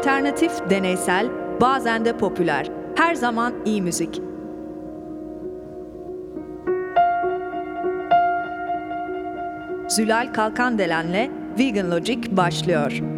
Alternatif, deneysel, bazen de popüler. Her zaman iyi müzik. Zülal Kalkandelen'le Vegan Logic başlıyor.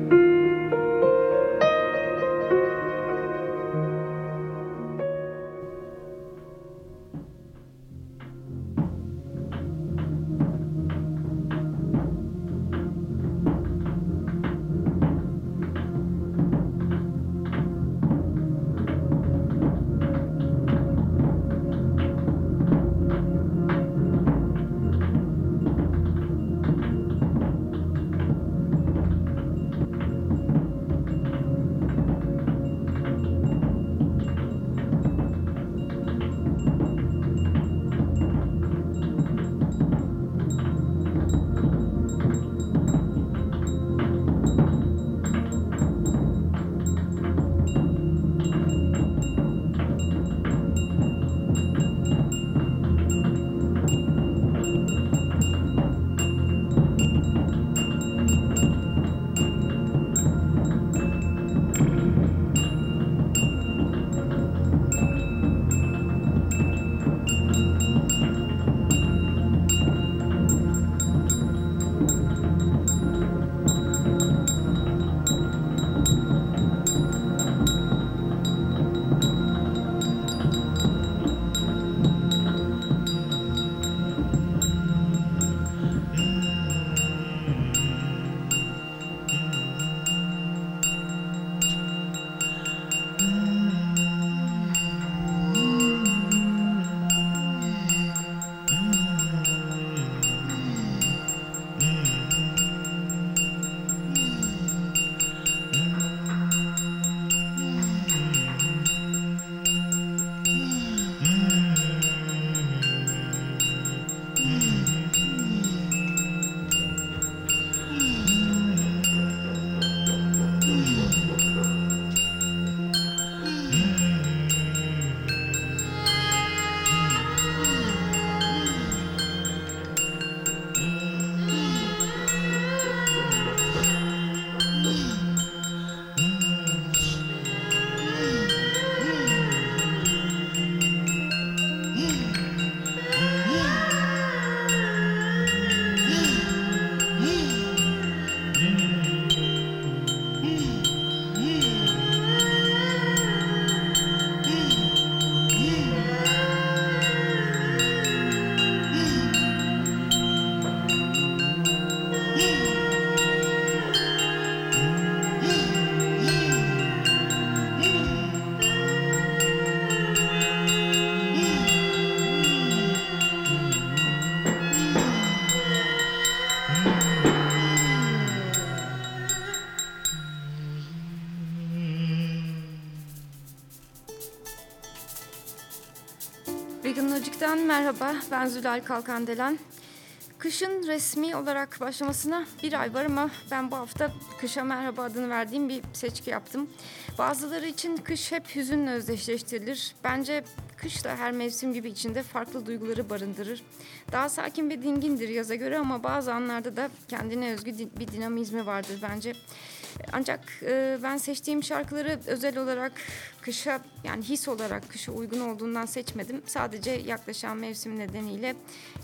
Merhaba, ben Zülal Kalkandelen. Kışın resmi olarak başlamasına bir ay var ama ben bu hafta kışa merhaba adını verdiğim bir seçki yaptım. Bazıları için kış hep hüzünle özdeşleştirilir. Bence kış da her mevsim gibi içinde farklı duyguları barındırır. Daha sakin ve dingindir yaza göre ama bazı anlarda da kendine özgü bir dinamizmi vardır bence. Ancak e, ben seçtiğim şarkıları özel olarak kışa yani his olarak kışa uygun olduğundan seçmedim. Sadece yaklaşan mevsim nedeniyle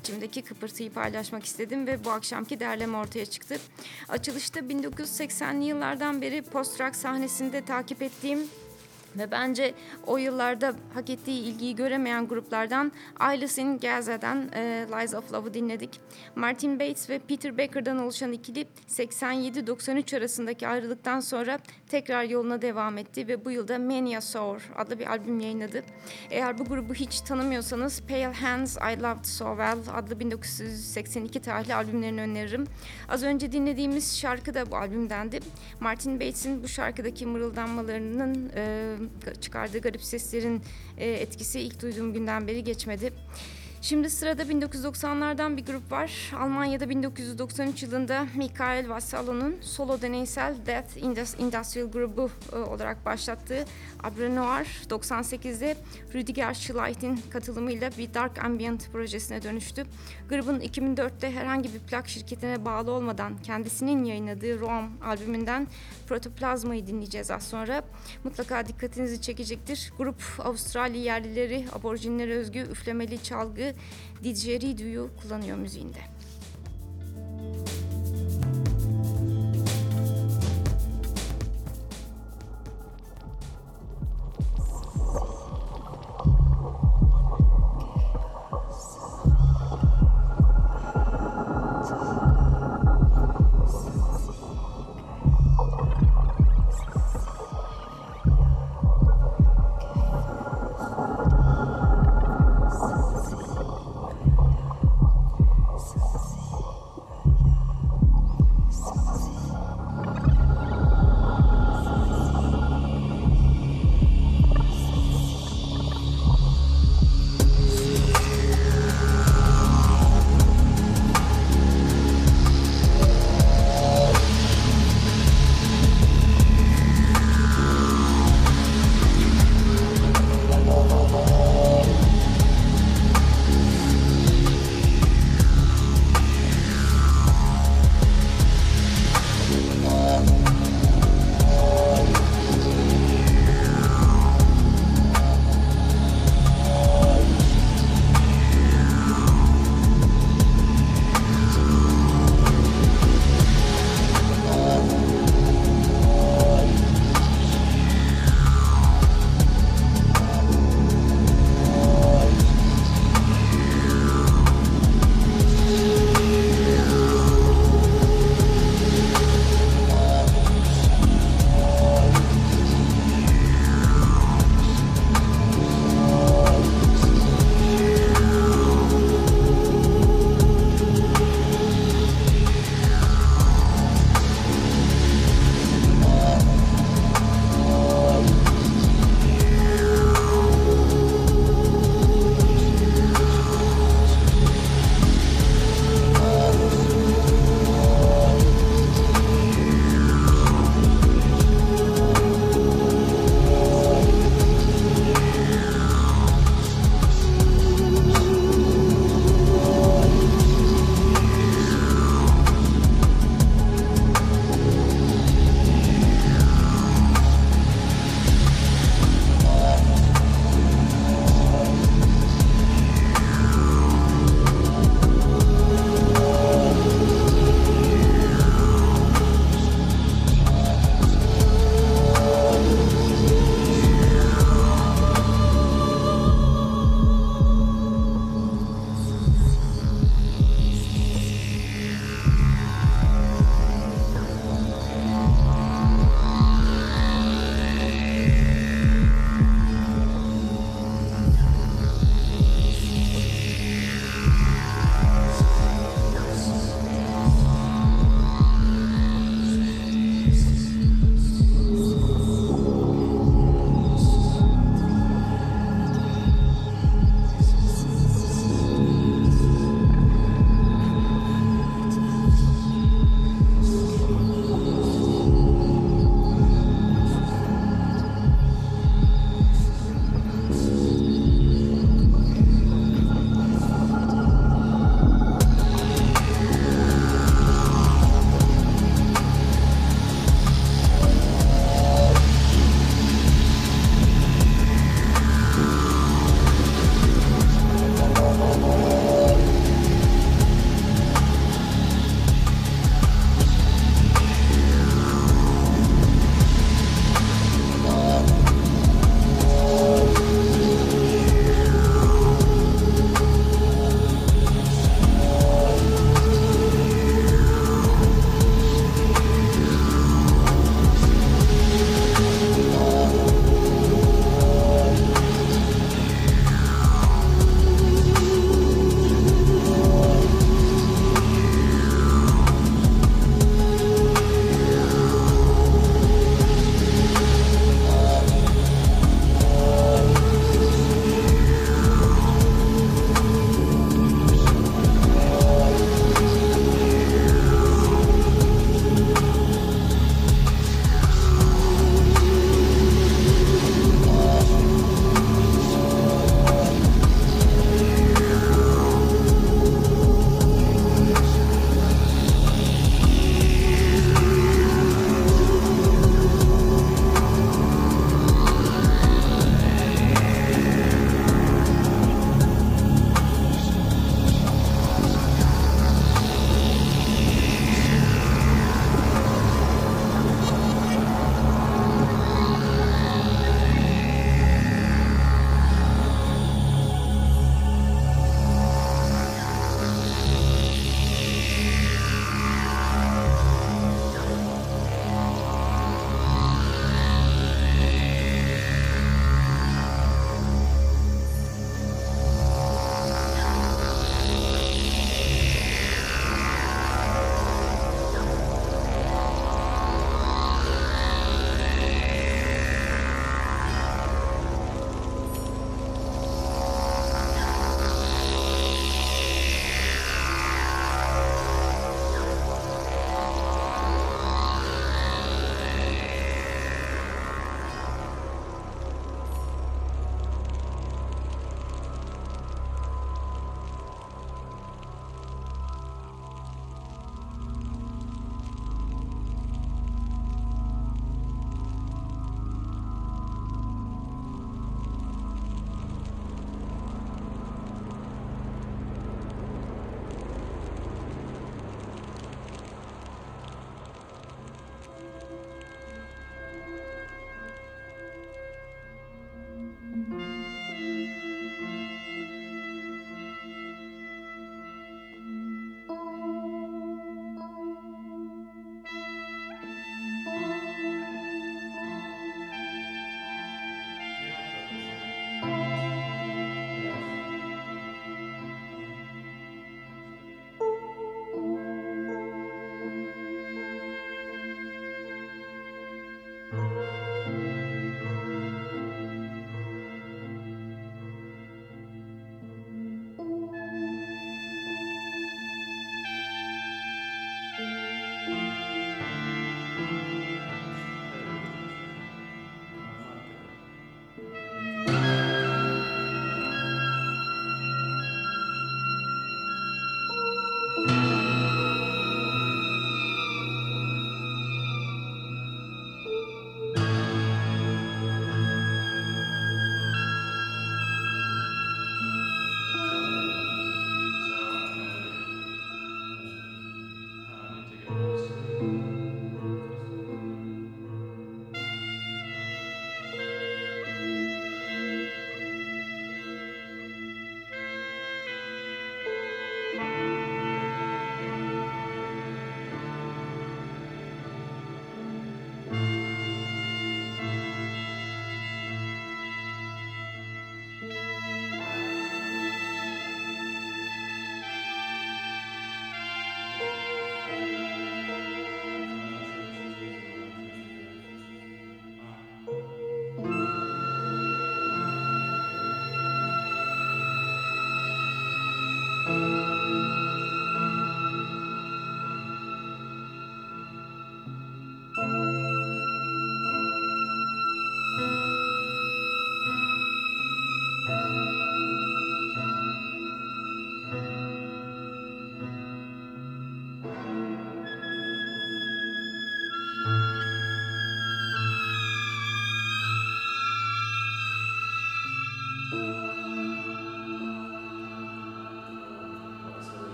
içimdeki kıpırtıyı paylaşmak istedim ve bu akşamki derleme ortaya çıktı. Açılışta 1980'li yıllardan beri post-rock sahnesinde takip ettiğim ve bence o yıllarda hak ettiği ilgiyi göremeyen gruplardan Alice in Gaza'dan e, Lies of Love'ı dinledik. Martin Bates ve Peter Becker'dan oluşan ikili 87-93 arasındaki ayrılıktan sonra tekrar yoluna devam etti ve bu yılda Mania Sour adlı bir albüm yayınladı. Eğer bu grubu hiç tanımıyorsanız Pale Hands I Loved So Well adlı 1982 tarihli albümlerini öneririm. Az önce dinlediğimiz şarkı da bu albümdendi. Martin Bates'in bu şarkıdaki mırıldanmalarının e, çıkardığı garip seslerin e, etkisi ilk duyduğum günden beri geçmedi. Şimdi sırada 1990'lardan bir grup var. Almanya'da 1993 yılında Mikael Vassallo'nun solo deneysel Death Indus- Industrial grubu e, olarak başlattığı Abre Noir 98'de Rüdiger Schleit'in katılımıyla bir Dark Ambient projesine dönüştü. Grubun 2004'te herhangi bir plak şirketine bağlı olmadan kendisinin yayınladığı Roam albümünden Protoplazma'yı dinleyeceğiz az sonra. Mutlaka dikkatinizi çekecektir. Grup Avustralya yerlileri, aborjinlere özgü üflemeli çalgı didgeridu'yu kullanıyor müziğinde.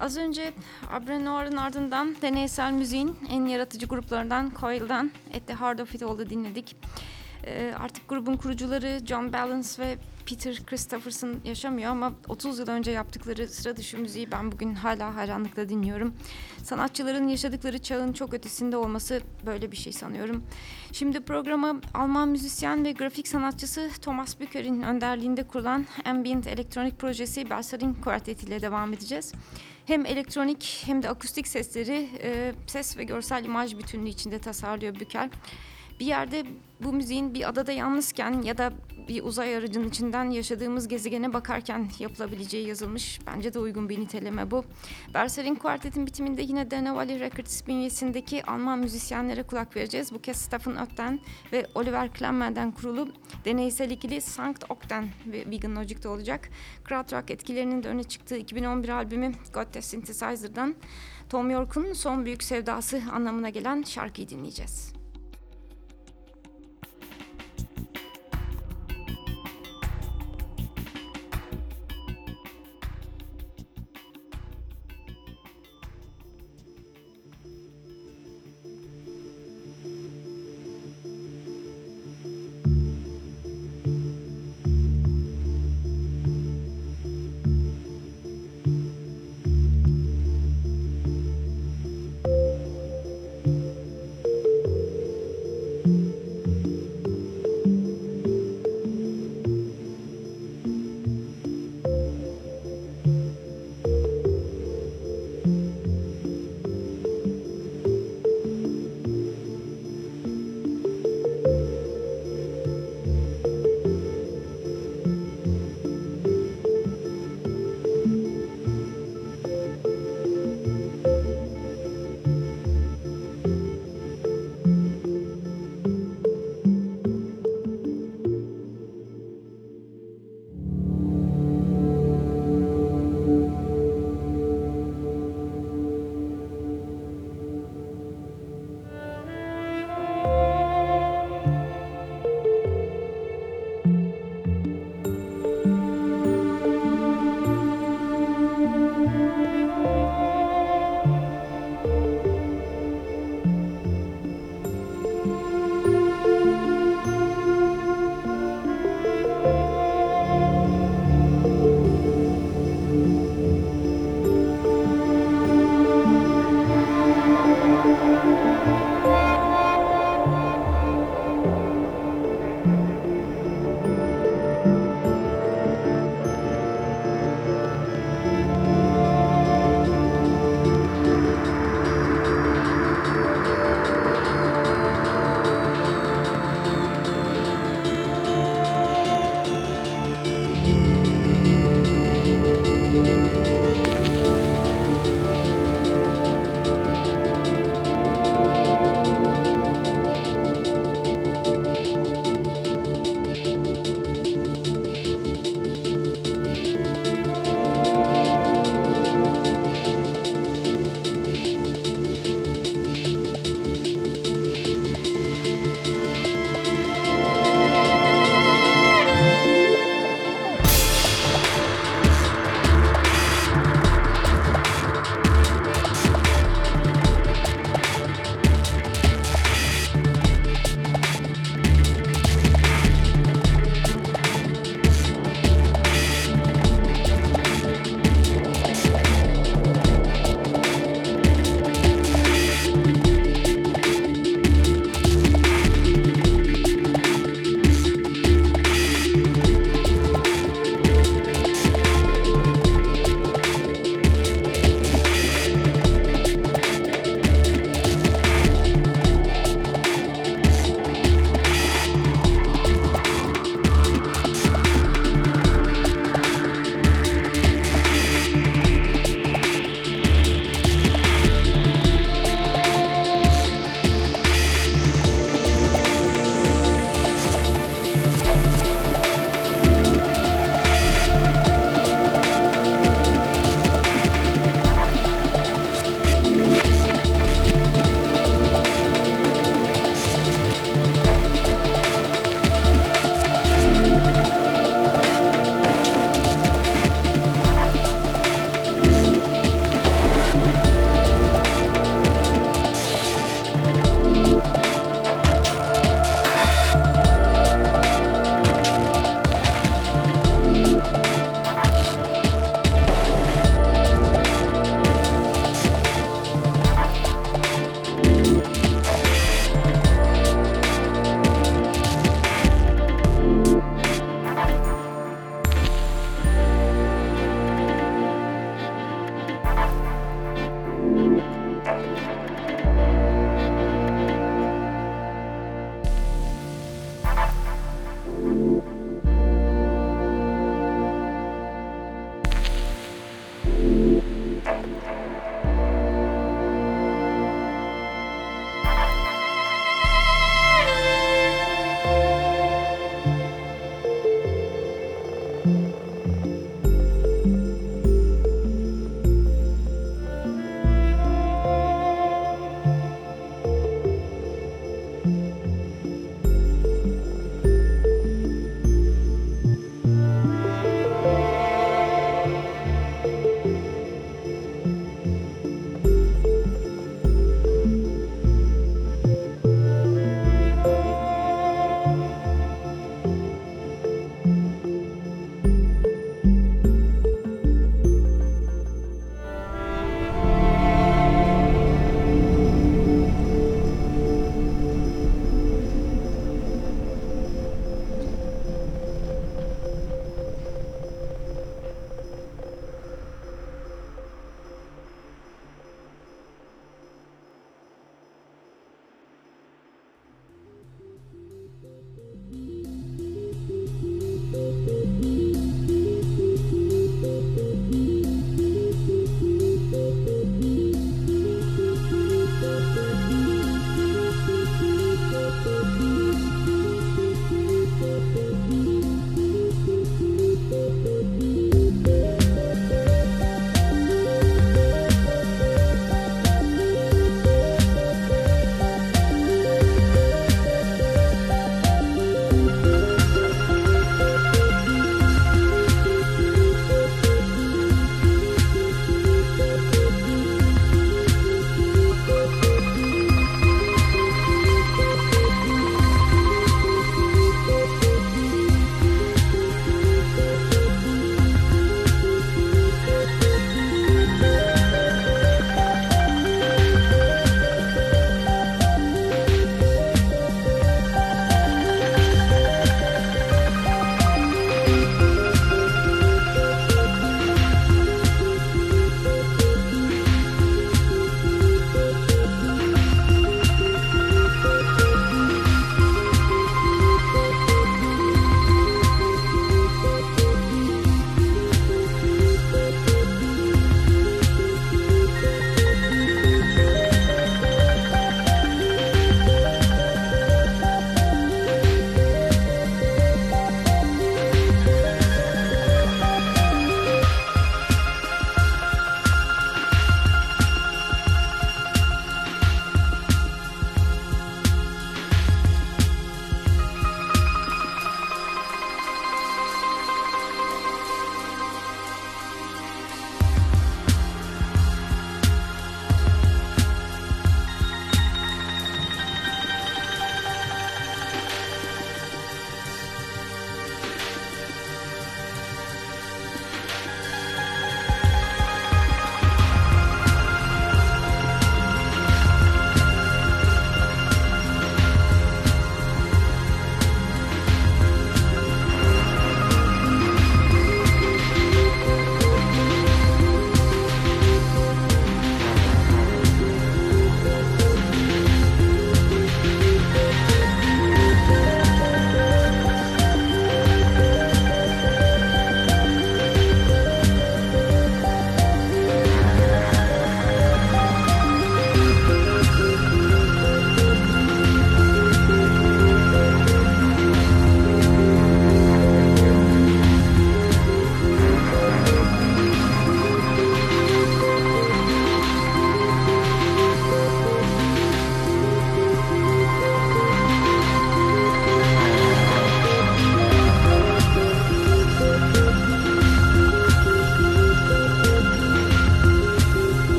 Az önce Abre Noir'ın ardından deneysel müziğin en yaratıcı gruplarından Coil'dan At the Heart of It All'ı dinledik. Ee, artık grubun kurucuları John Balance ve Peter Christopherson yaşamıyor ama 30 yıl önce yaptıkları sıra dışı müziği ben bugün hala hayranlıkla dinliyorum. Sanatçıların yaşadıkları çağın çok ötesinde olması böyle bir şey sanıyorum. Şimdi programa Alman müzisyen ve grafik sanatçısı Thomas Bücker'in önderliğinde kurulan Ambient Elektronik projesi Bersarin Quartet ile devam edeceğiz. Hem elektronik hem de akustik sesleri e, ses ve görsel imaj bütünlüğü içinde tasarlıyor Büker. Bir yerde bu müziğin bir adada yalnızken ya da bir uzay aracının içinden yaşadığımız gezegene bakarken yapılabileceği yazılmış. Bence de uygun bir niteleme bu. Berser'in kuartetin bitiminde yine Dana Valley Records bünyesindeki Alman müzisyenlere kulak vereceğiz. Bu kez Stefan Otten ve Oliver Klemmen'den kurulu deneysel ikili Sankt Okten ve Vegan Logic'te olacak. Krautrock etkilerinin de öne çıktığı 2011 albümü God the Synthesizer'dan Tom York'un son büyük sevdası anlamına gelen şarkıyı dinleyeceğiz.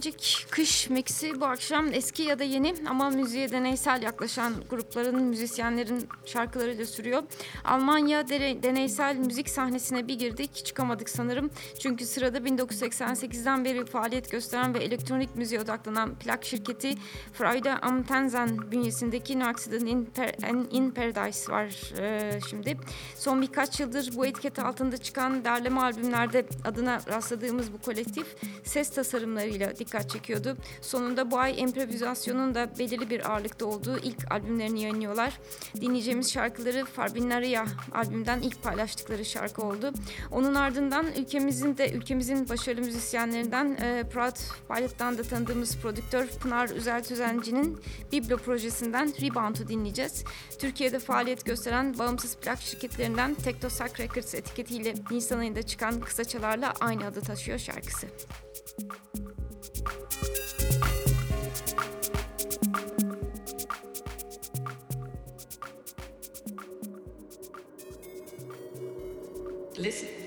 Logic kış mixi bu akşam eski ya da yeni ama müziğe deneysel yaklaşan grupların, müzisyenlerin şarkılarıyla sürüyor. Almanya deneysel müzik sahnesine bir girdik, çıkamadık sanırım. Çünkü sırada 1988'den beri faaliyet gösteren ve elektronik müziğe odaklanan plak şirketi Freude am Tanzen bünyesindeki No Accident in, Per- in Paradise var e, şimdi. Son birkaç yıldır bu etiket altında çıkan derleme albümlerde adına rastladığımız bu kolektif ses tasarımlarıyla dikkat çekiyordu. Sonunda bu ay improvizasyonun da belirli bir ağırlıkta olduğu ilk albümlerini yayınlıyorlar. Dinleyeceğimiz şarkıları Farbinaria albümden ilk paylaştıkları şarkı oldu. Onun ardından ülkemizin de ülkemizin başarılı müzisyenlerinden e, Proud Pilot'tan da tanıdığımız prodüktör Pınar Üzel Tüzenci'nin Biblo projesinden Rebound'u dinleyeceğiz. Türkiye'de faaliyet gösteren bağımsız plak şirketlerinden Tektosak Records etiketiyle Nisan ayında çıkan kısaçalarla aynı adı taşıyor şarkısı. Listen.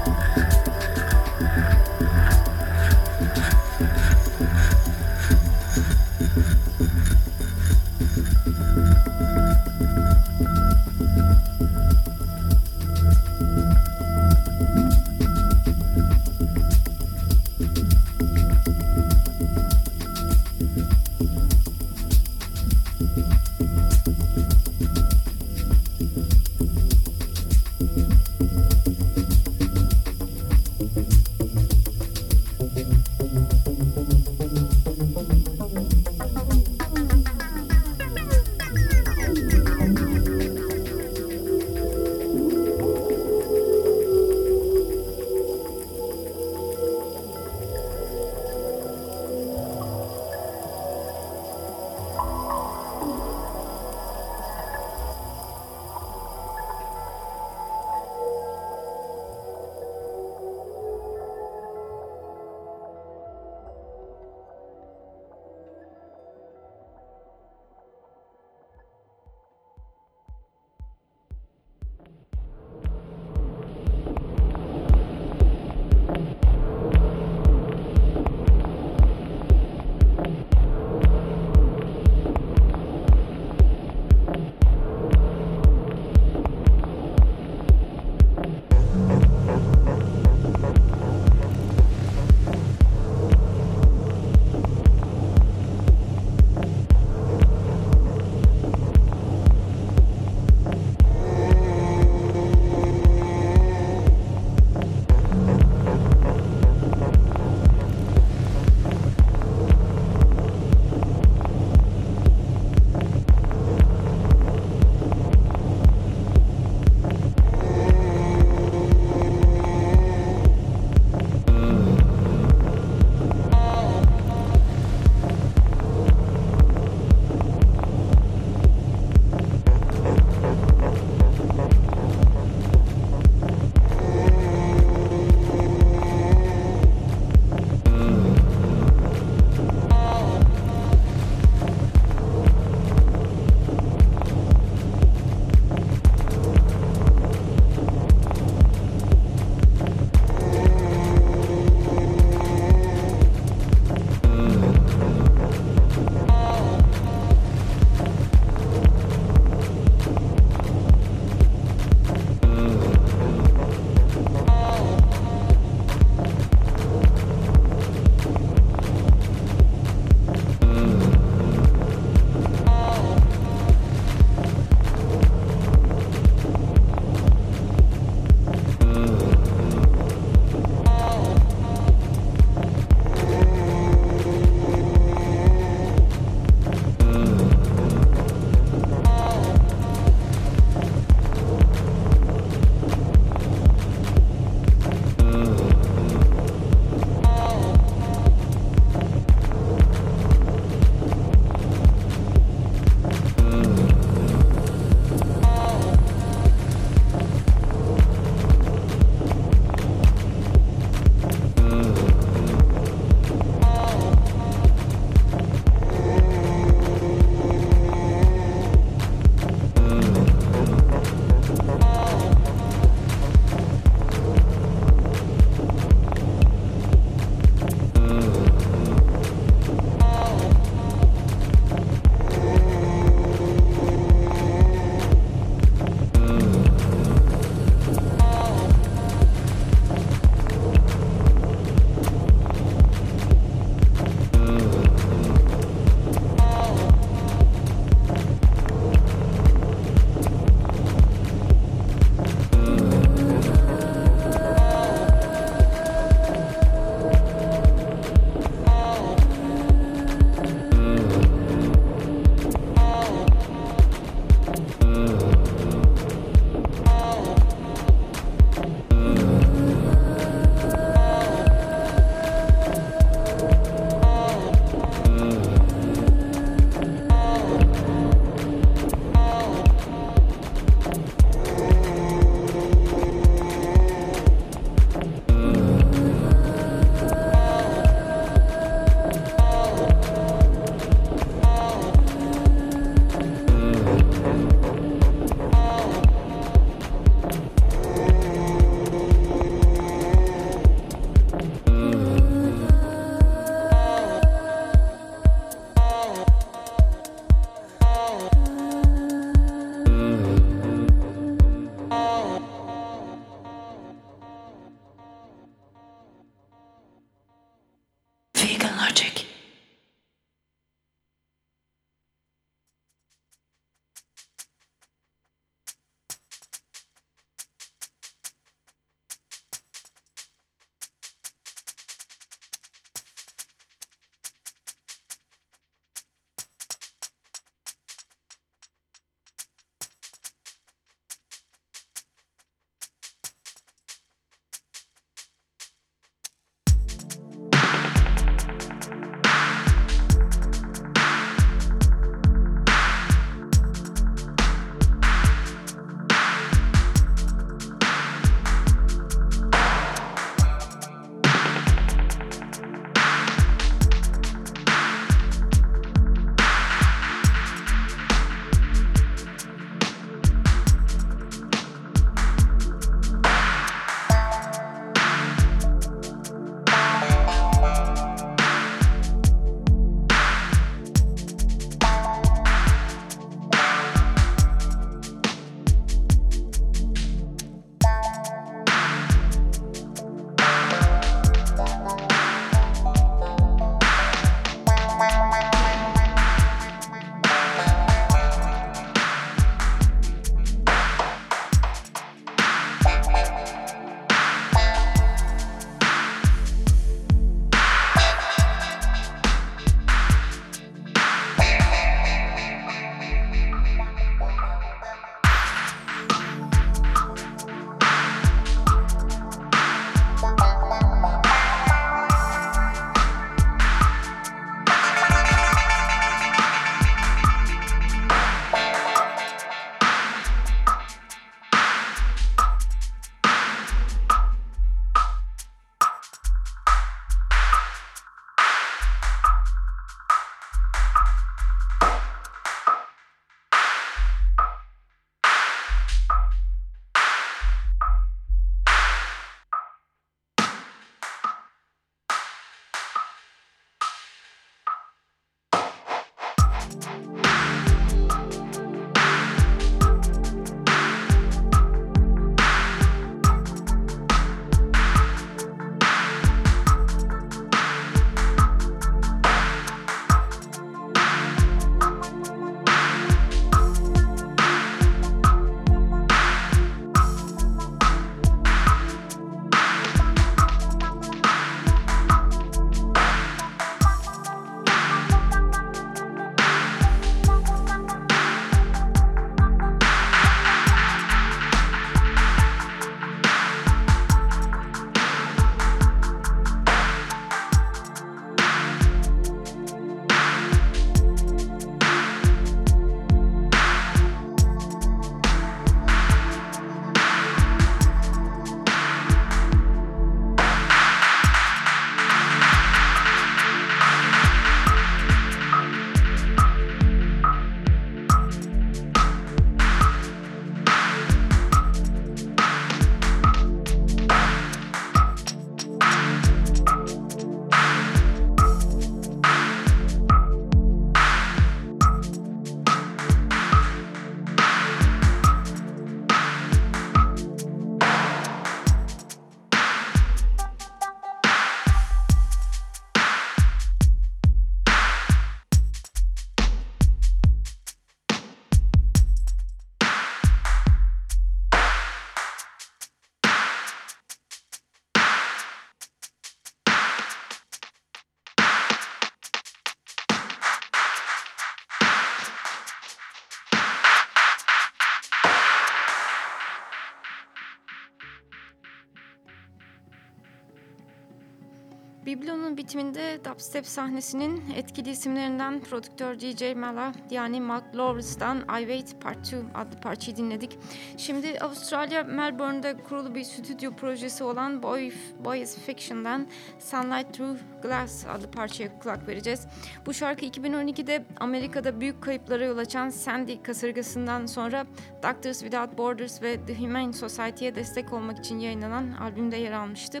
Bitiminde dubstep sahnesinin etkili isimlerinden prodüktör DJ Mala yani Mark Lawrence'dan I Wait Part 2 adlı parçayı dinledik. Şimdi Avustralya Melbourne'de kurulu bir stüdyo projesi olan Boy, Boys Fiction'dan Sunlight Through Glass adlı parçaya kulak vereceğiz. Bu şarkı 2012'de Amerika'da büyük kayıplara yol açan Sandy kasırgasından sonra Doctors Without Borders ve The Humane Society'ye destek olmak için yayınlanan albümde yer almıştı.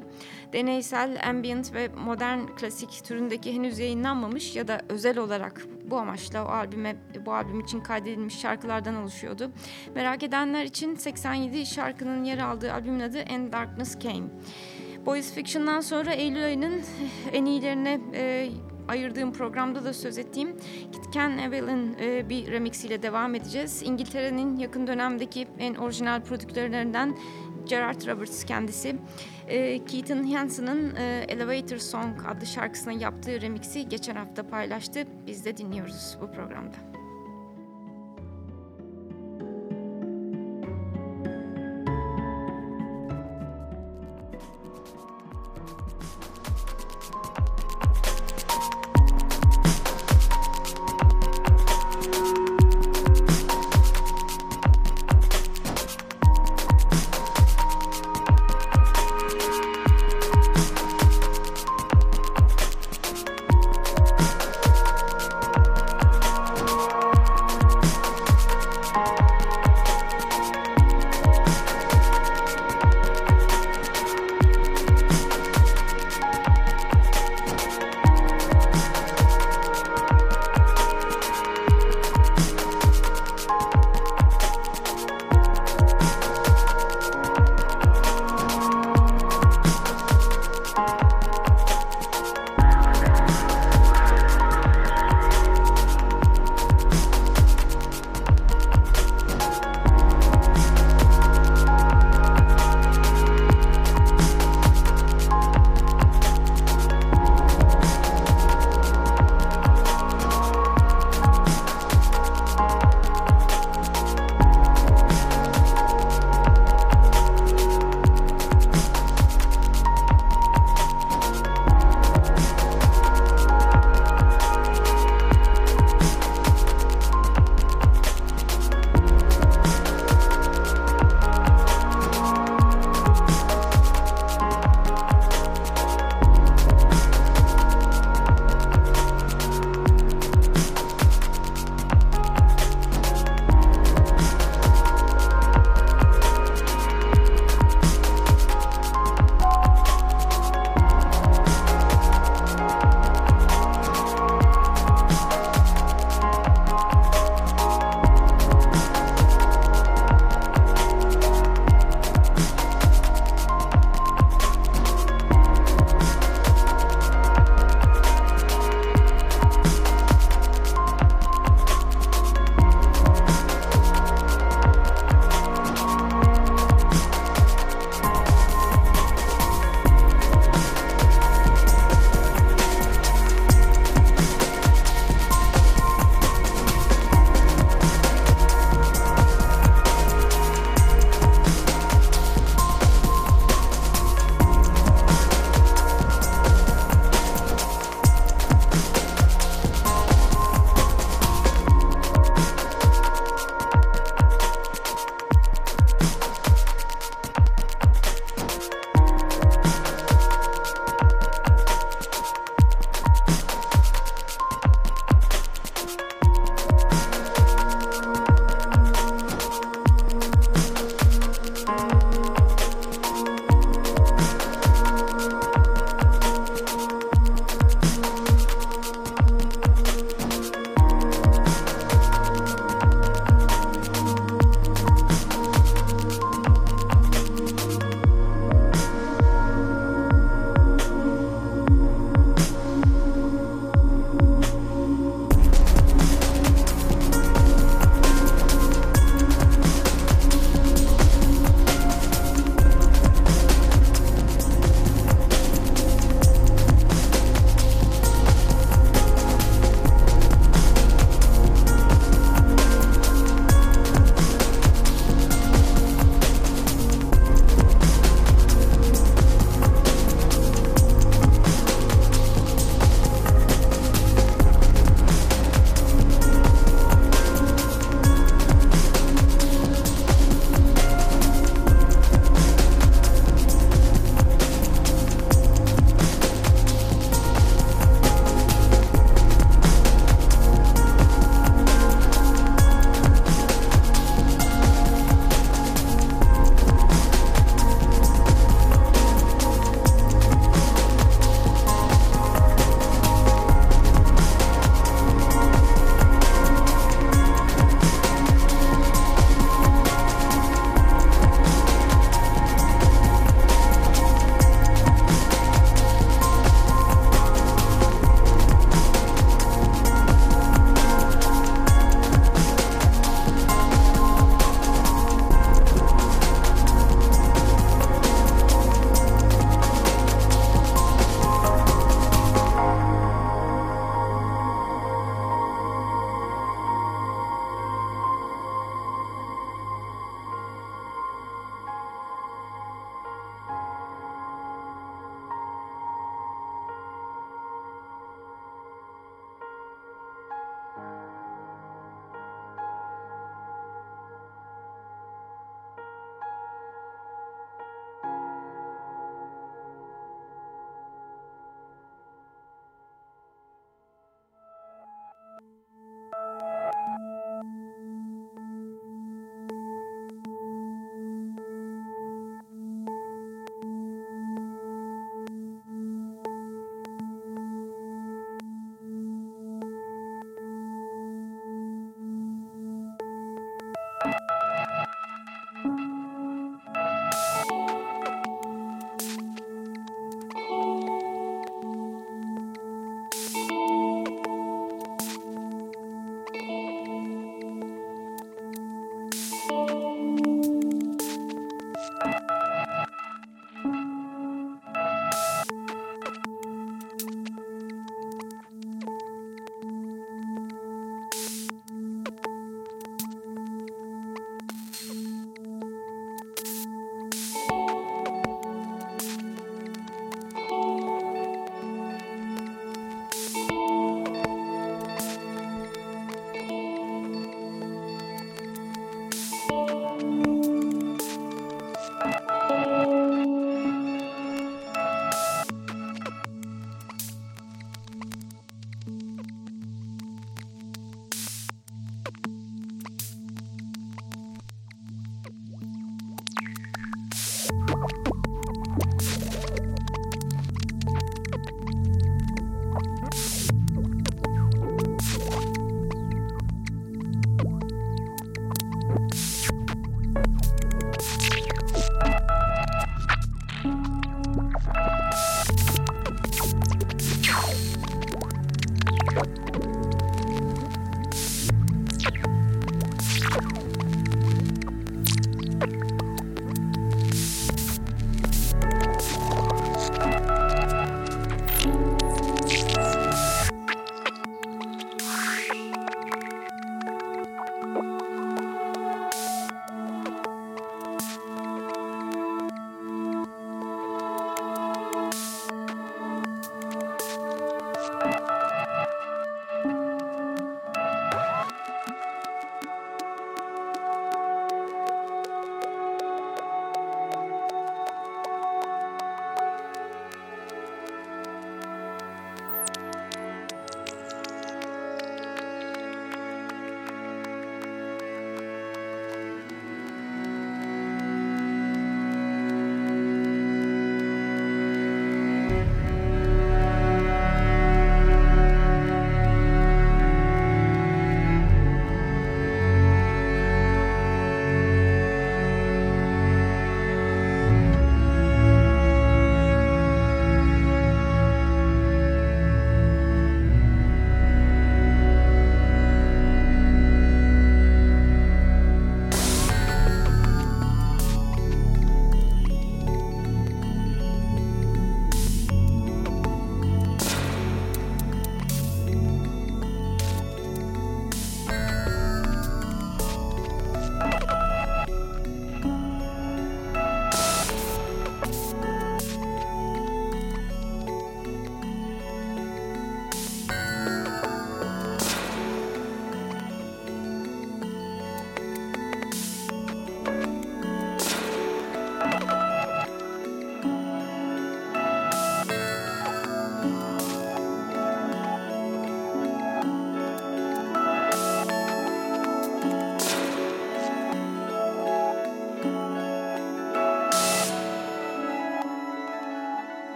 Deneysel, ambient ve modern klasik türündeki henüz yayınlanmamış ya da özel olarak bu amaçla o albüme bu albüm için kaydedilmiş şarkılardan oluşuyordu. Merak edenler için 87 şarkının yer aldığı albümün adı And Darkness Came. Boys Fiction'dan sonra Eylül ayının en iyilerine e, ayırdığım programda da söz ettiğim Ken Evelyn e, bir remix ile devam edeceğiz. İngiltere'nin yakın dönemdeki en orijinal prodüktörlerinden Gerard Roberts kendisi. E, Keaton Hansen'ın e, Elevator Song adlı şarkısına yaptığı remixi geçen hafta paylaştı. Biz de dinliyoruz bu programda.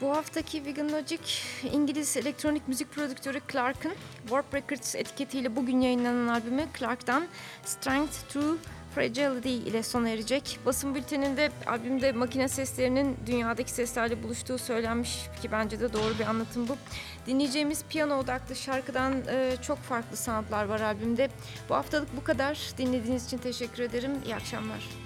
Bu haftaki Vegan Logic, İngiliz elektronik müzik prodüktörü Clark'ın Warp Records etiketiyle bugün yayınlanan albümü Clark'tan Strength Through Fragility ile sona erecek. Basın bülteninde albümde makine seslerinin dünyadaki seslerle buluştuğu söylenmiş ki bence de doğru bir anlatım bu. Dinleyeceğimiz piyano odaklı şarkıdan e, çok farklı soundlar var albümde. Bu haftalık bu kadar. Dinlediğiniz için teşekkür ederim. İyi akşamlar.